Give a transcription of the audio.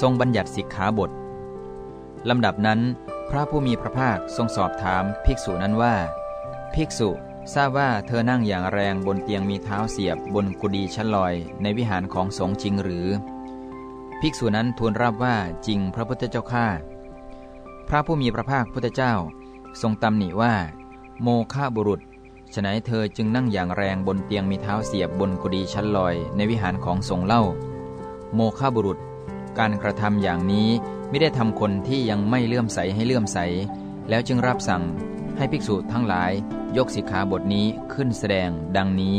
ทรงบัญญัติสิกขาบทลำดับนั้น พระผู้มีพระภาคทรงสอบถามภิกษุนั้นว่า ภิกษุทราบว่าเธอนั่งอย่างแรงบนเตียงมีเท้าเสียบบนกุฏิชั้นลอย ในวิหารของสงฆ์จริงหรือ ภิกษุนั้นทูลรับว่าจริงพระพุทธเจ้าข้าพระผู้มีพระภาคพุทธเจ้า ทรงตำหนิว่า โมฆะบุรุษฉนัยเธอจึงนั่งอย่างแรงบนเตียงมีเท้าเสียบบนกุฏิชั้นลอย ในวิหารของสงฆ์เล่า โมฆะบุรุษ การกระทำอย่างนี้ไม่ได้ทำคนที่ยังไม่เลื่อมใสให้เลื่อมใส แล้วจึงรับสั่งให้ภิกษุทั้งหลายยกสิกขาบทนี้ขึ้นแสดงดังนี้